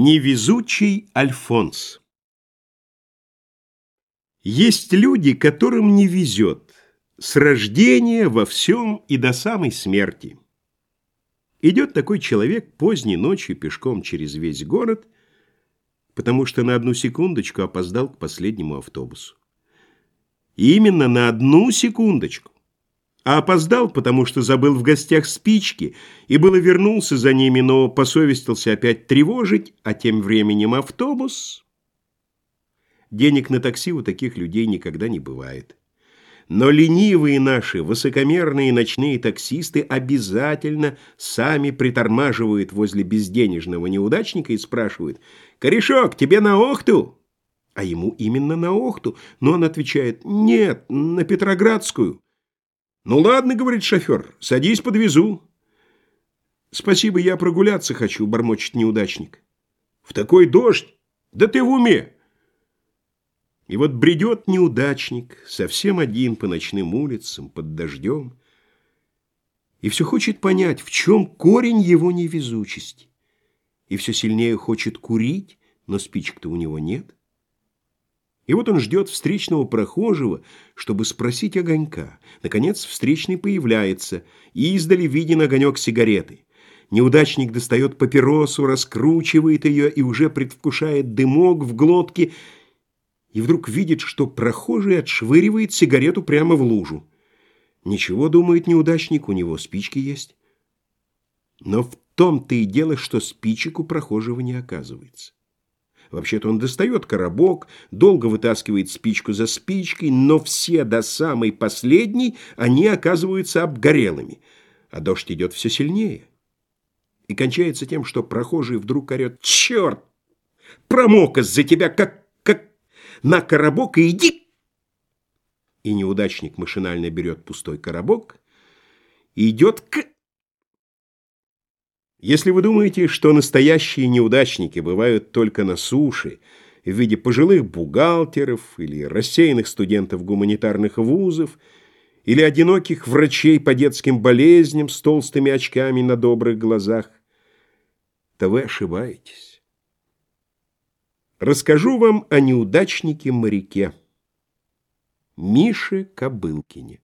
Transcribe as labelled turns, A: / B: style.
A: Невезучий Альфонс Есть люди, которым не везет с рождения во всем и до самой смерти. Идет такой человек поздней ночью пешком через весь город, потому что на одну секундочку опоздал к последнему автобусу. И именно на одну секундочку а опоздал, потому что забыл в гостях спички, и было вернулся за ними, но посовестился опять тревожить, а тем временем автобус... Денег на такси у таких людей никогда не бывает. Но ленивые наши, высокомерные ночные таксисты обязательно сами притормаживают возле безденежного неудачника и спрашивают «Корешок, тебе на Охту?» А ему именно на Охту, но он отвечает «Нет, на Петроградскую». «Ну ладно, — говорит шофер, — садись, подвезу». «Спасибо, я прогуляться хочу», — бормочет неудачник. «В такой дождь? Да ты в уме!» И вот бредет неудачник, совсем один по ночным улицам, под дождем, и все хочет понять, в чем корень его невезучести, и все сильнее хочет курить, но спичек-то у него нет. И вот он ждет встречного прохожего, чтобы спросить огонька. Наконец встречный появляется, и издали виден огонек сигареты. Неудачник достает папиросу, раскручивает ее и уже предвкушает дымок в глотке, и вдруг видит, что прохожий отшвыривает сигарету прямо в лужу. Ничего, думает неудачник, у него спички есть. Но в том-то и дело, что спичек у прохожего не оказывается. Вообще-то он достает коробок, долго вытаскивает спичку за спичкой, но все до самой последней они оказываются обгорелыми, а дождь идет все сильнее. И кончается тем, что прохожий вдруг орет «Черт! Промок из-за тебя, как, как на коробок и иди!» И неудачник машинально берет пустой коробок и идет к если вы думаете, что настоящие неудачники бывают только на суше, в виде пожилых бухгалтеров или рассеянных студентов гуманитарных вузов, или одиноких врачей по детским болезням с толстыми очками на добрых глазах, то вы ошибаетесь. Расскажу вам о неудачнике-моряке Мише Кобылкине.